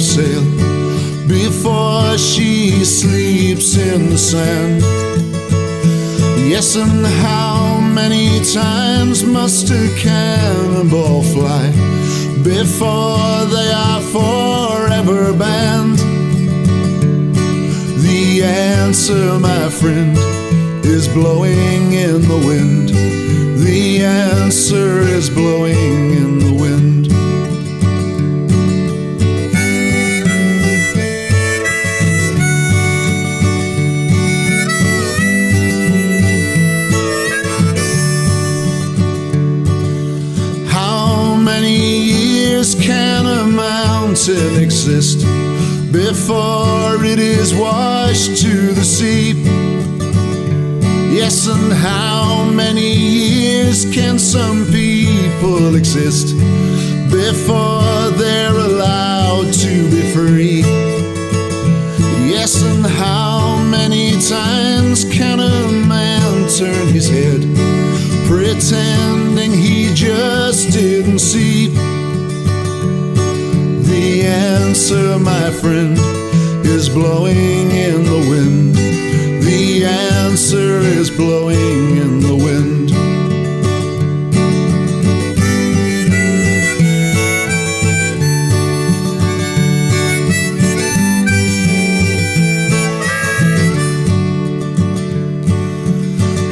sail before she sleeps in the sand? Yes, and how many times must a cannonball fly before they are forever banned? The answer, my friend, is blowing in the wind. The answer is blowing in the wind. Exist before it is washed to the sea? Yes, and how many years can some people exist before they're allowed to be free? Yes, and how many times can a man turn his head pretending he just didn't see? Answer, my friend, is blowing in the wind. The answer is blowing in the wind.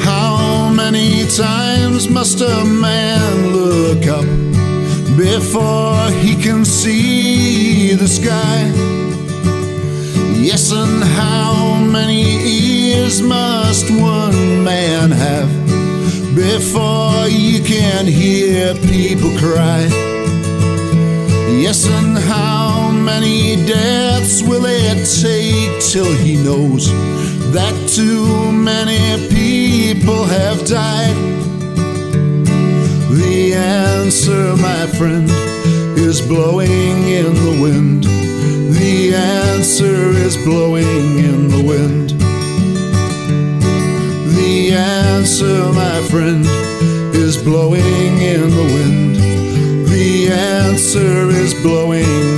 How many times must a man look up before he can see the sky? Yes, and how many ears must one man have before you can hear people cry? Yes, and how many deaths will it take till he knows that too many people have died? Answer, my friend, is blowing in the wind. The answer is blowing in the wind. The answer, my friend, is blowing in the wind. The answer is blowing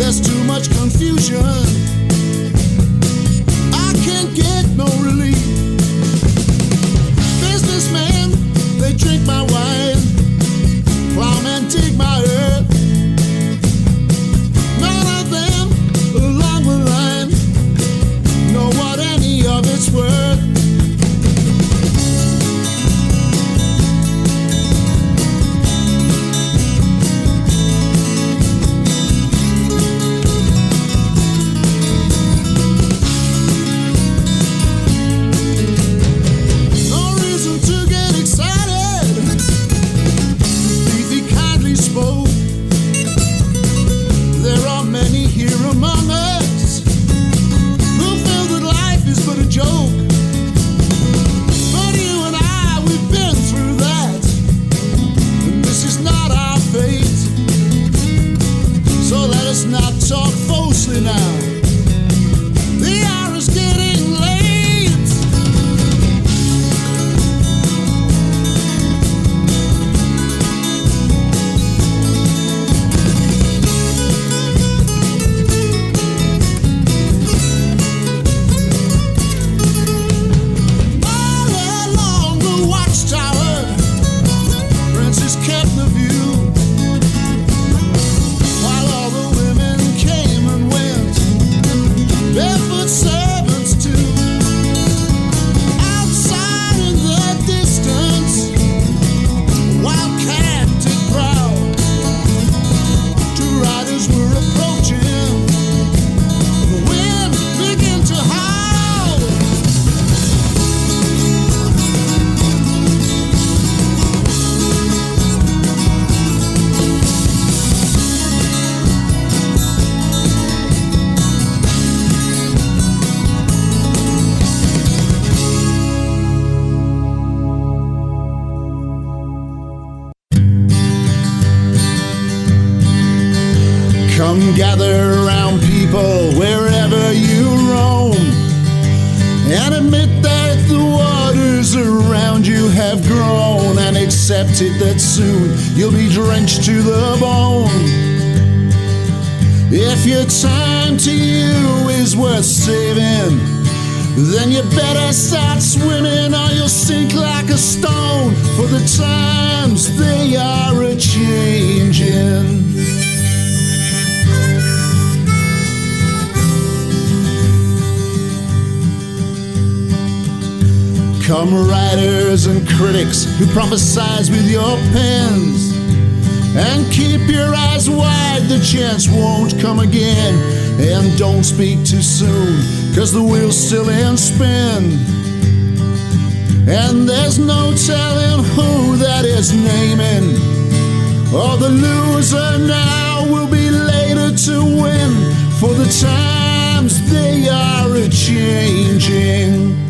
There's too much confusion. That the waters around you have grown and accept it that soon you'll be drenched to the bone. If your time to you is worth saving, then you better start swimming or you'll sink like a stone. For the times they are a changing. Come writers and critics who prophesize with your pens. And keep your eyes wide, the chance won't come again. And don't speak too soon, cause the wheel's still in spin. And there's no telling who that is naming. Or the loser now will be later to win. For the times they are a changing.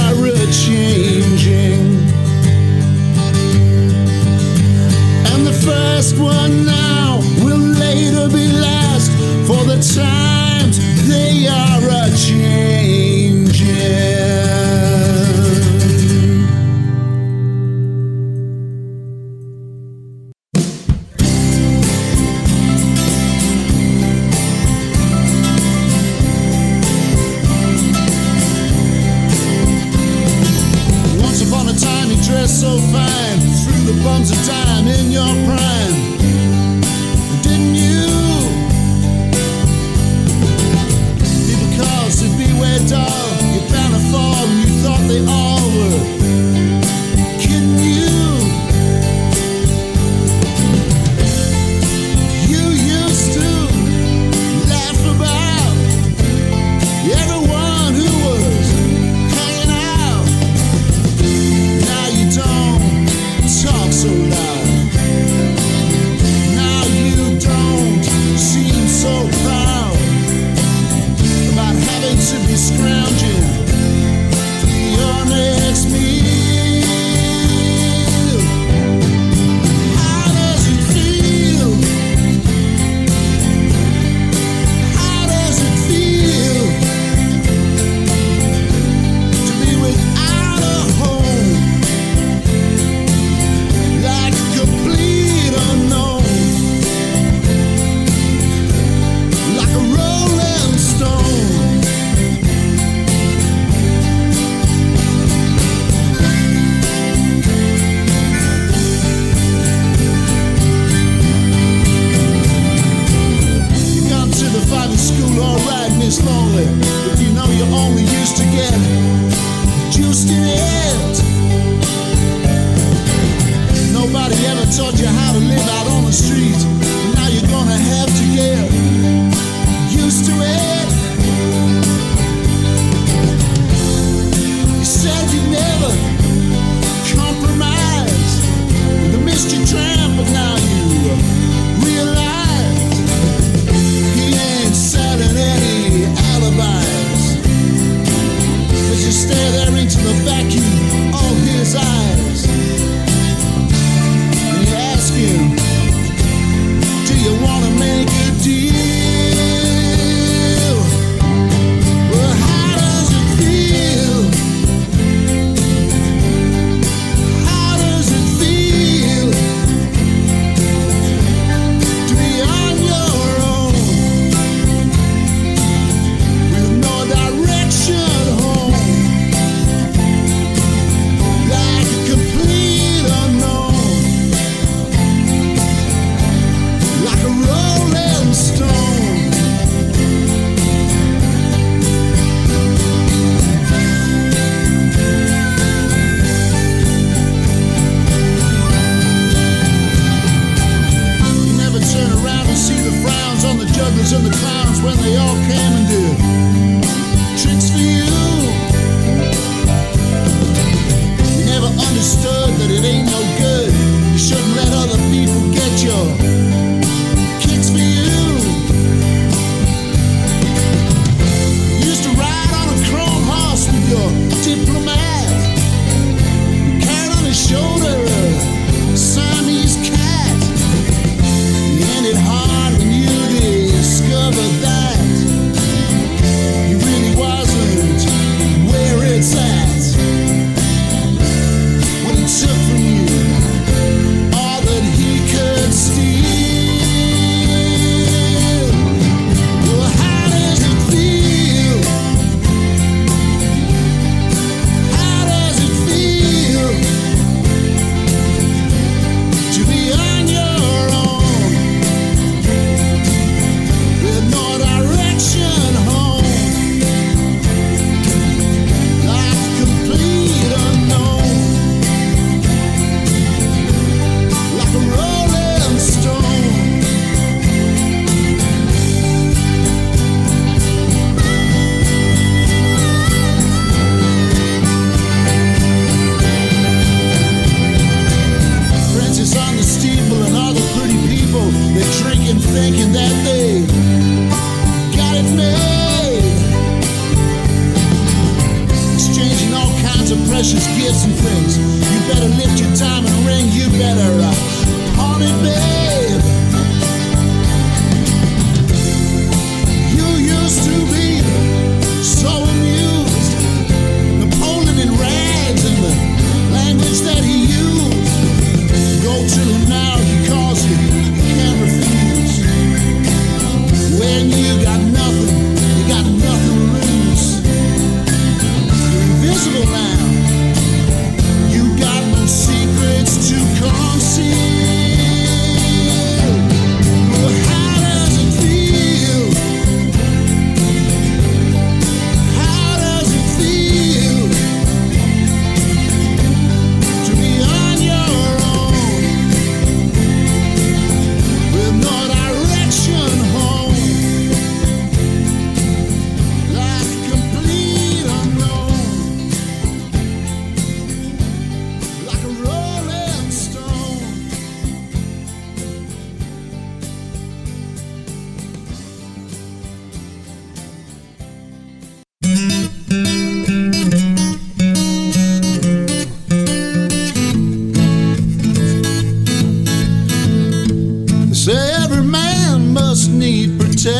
first one now will later be last, for the times they are a changing. Once upon a time you dressed so fine, threw the bums of time in your prime.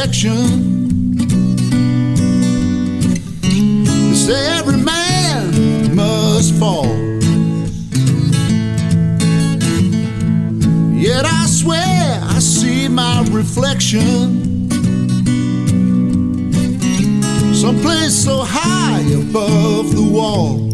direction. It's every man must fall. Yet I swear I see my reflection someplace so high above the wall.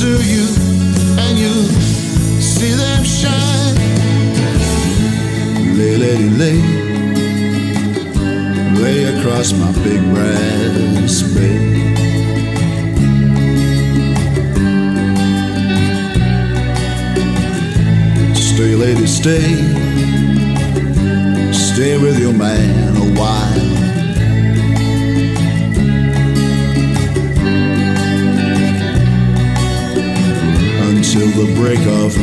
to you and you see them shine. Lay, lady, lay, lay across my big brass bed. Stay, lady, stay, stay with your man a while.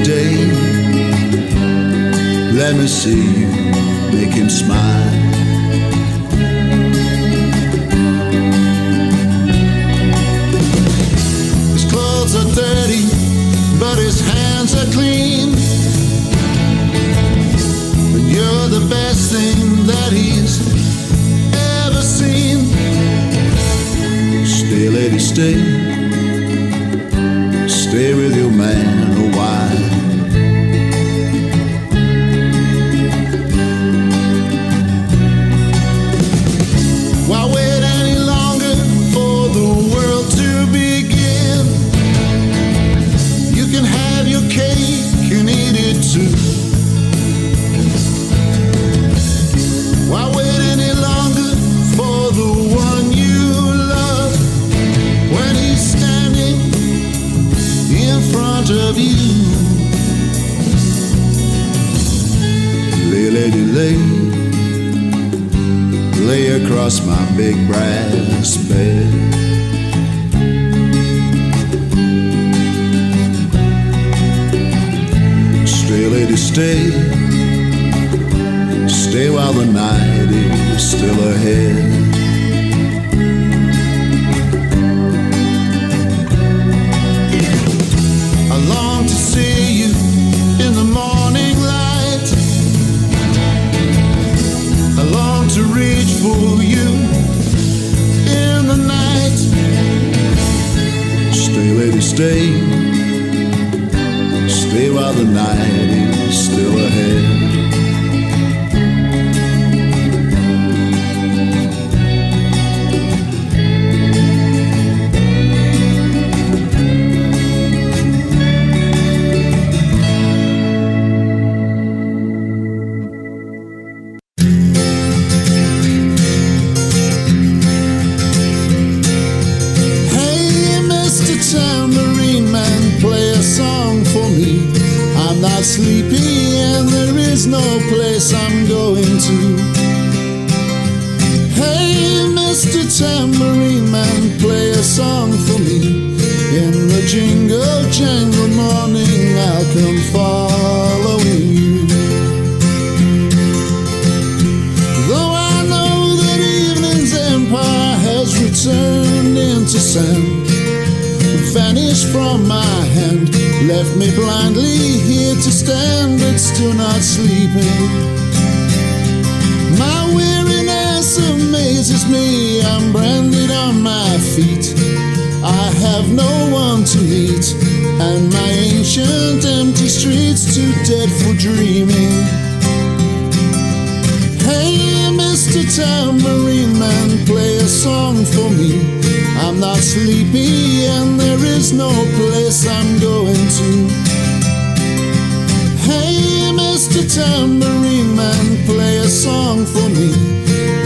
day. Let me see you, make him smile. the night is still ahead. Have no one to meet, and my ancient empty streets too dead for dreaming. Hey, Mr. Tambourine Man, play a song for me. I'm not sleepy, and there is no place I'm going to. Hey, Mr. Tambourine Man, play a song for me.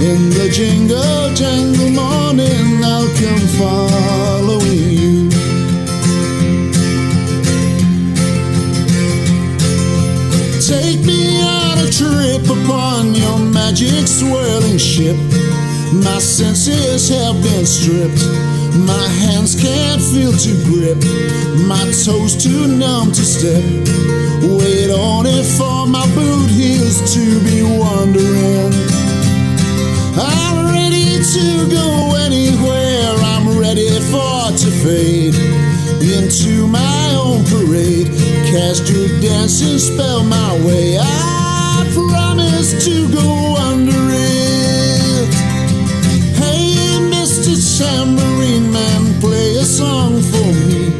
In the jingle jangle morning, I'll come following you. Take me on a trip upon your magic swirling ship. My senses have been stripped. My hands can't feel to grip. My toes too numb to step. Wait on it for my boot heels to be wandering. I'm ready to go anywhere. I'm ready for to fade into my own parade. Cast your dancing spell my way. I promise to go under it. Hey, Mr. Tambourine Man, play a song for me.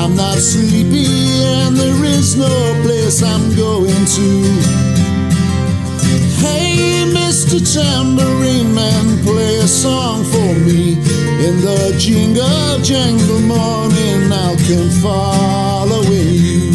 I'm not sleepy and there is no place I'm going to. Mr. Tambourine Man, play a song for me. In the jingle jangle morning, I'll come following you.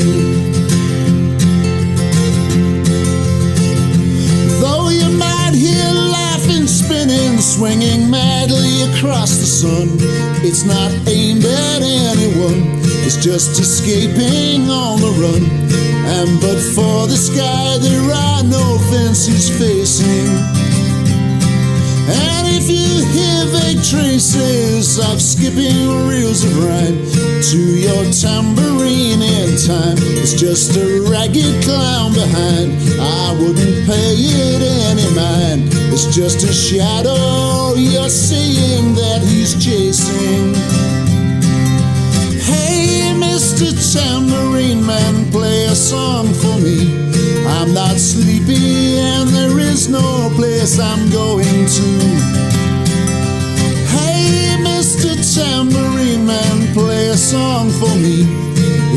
Though you might hear laughing, spinning, swinging madly across the sun, it's not aimed at anyone. It's just escaping on the run. And but for the sky, there are no fences facing. And if you hear vague traces of skipping reels of rhyme to your tambourine in time, it's just a ragged clown behind. I wouldn't pay it any mind. It's just a shadow you're seeing that he's chasing. Hey, Mr. Tambourine Man, play a song for me. I'm not sleepy and there is no place I'm going to. Hey, Mr. Tambourine Man, play a song for me.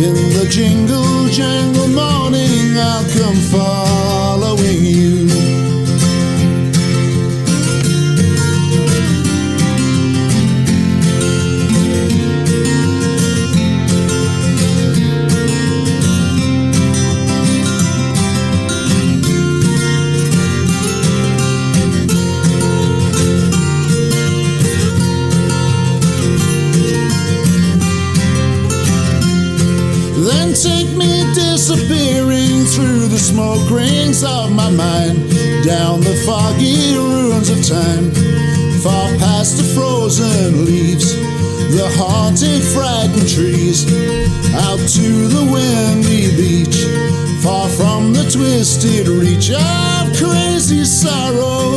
In the jingle jangle morning, I'll come following rings of my mind, down the foggy ruins of time, far past the frozen leaves, the haunted, frightened trees, out to the windy beach, far from the twisted reach of crazy sorrow.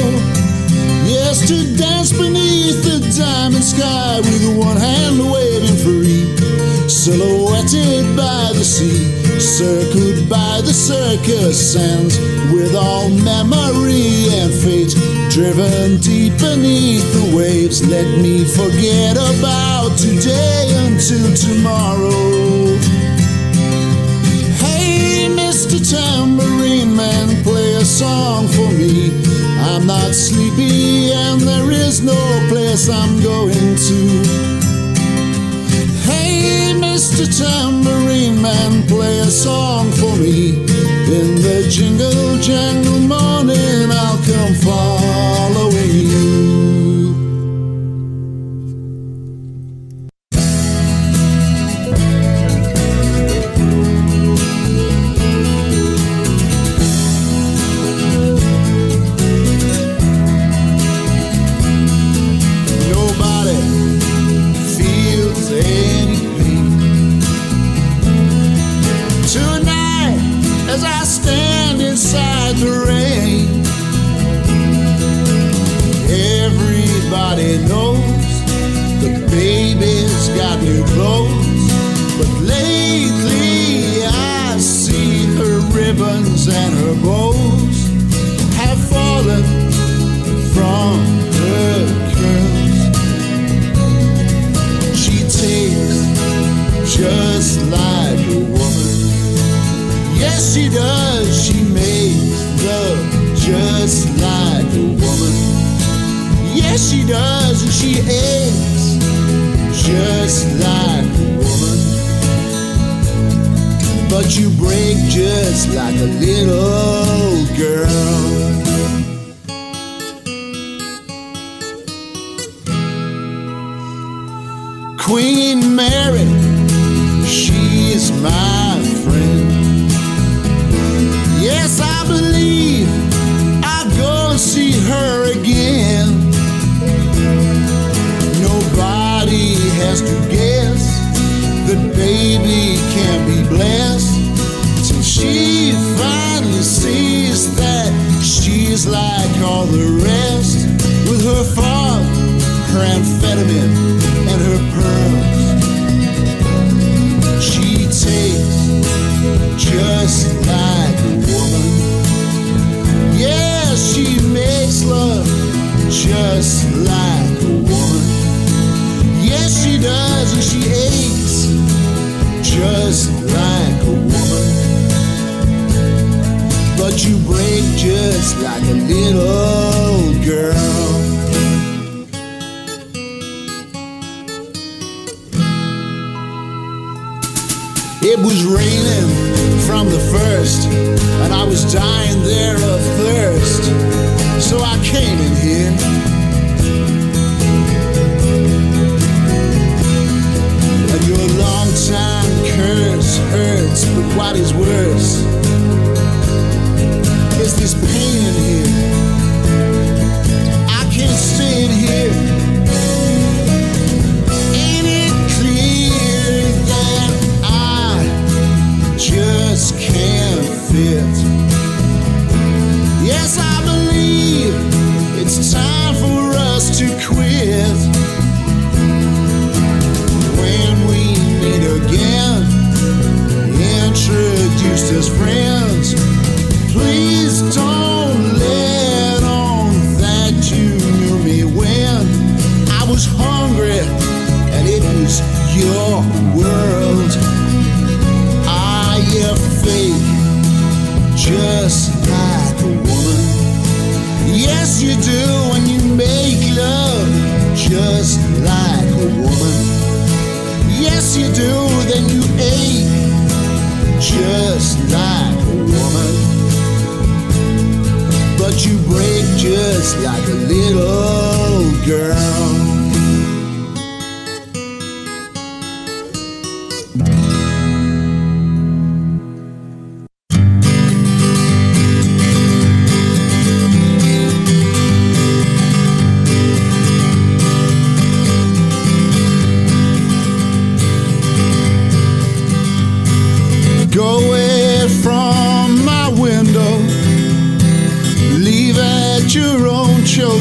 Yes, to dance beneath the diamond sky with one hand waving free, silhouetted by the sea, circled by the circus sands, with all memory and fate driven deep beneath the waves. Let me forget about today until tomorrow. Hey, Mr. Tambourine Man, play a song for me. I'm not sleepy and there is no place I'm going to. Mr. Tambourine Man, play a song for me. In the jingle jangle morning, I'll come following new clothes. But lately I see her ribbons and her bows have fallen from her curls. She tastes just like a woman. Yes, she does. She makes love just like a woman. Yes, she does, and she ain't. But you break just like a little girl. Sees that she's like all the rest with her father, her amphetamine, and her pearls. She takes just like a woman. Yeah, she makes love just like just like a little girl. It was raining from the first, and I was dying there of thirst. So I came in here. And your long time curse hurts, but what is worse is this pain in here. I can't stay in here.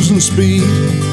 Chosen speed.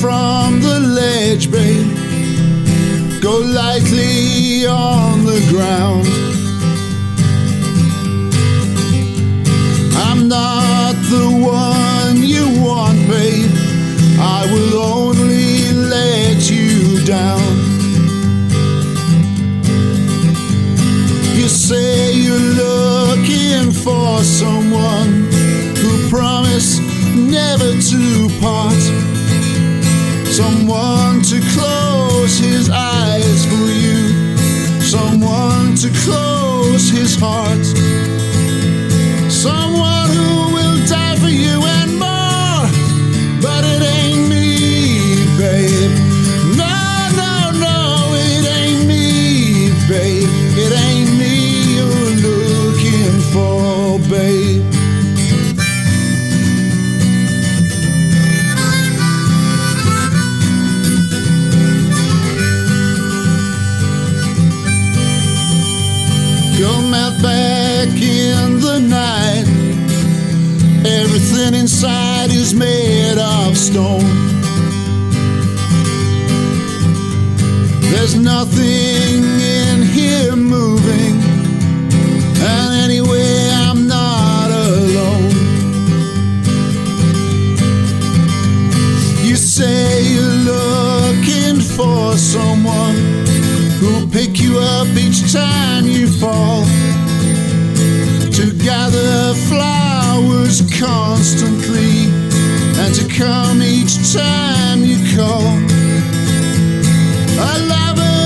From the ledge, babe. Go lightly on the ground. I'm not the one you want, babe. I will only let you down. You say you're looking for someone who promised never to part. Someone to close his eyes for you. Someone to close his heart. Someone who came out back in the night. Everything inside is made of stone. There's nothing in here moving, and anyway, I'm not alone. You say you're looking for someone who'll pick you up each time you fall. Gather flowers constantly, and to come each time you call. A lover for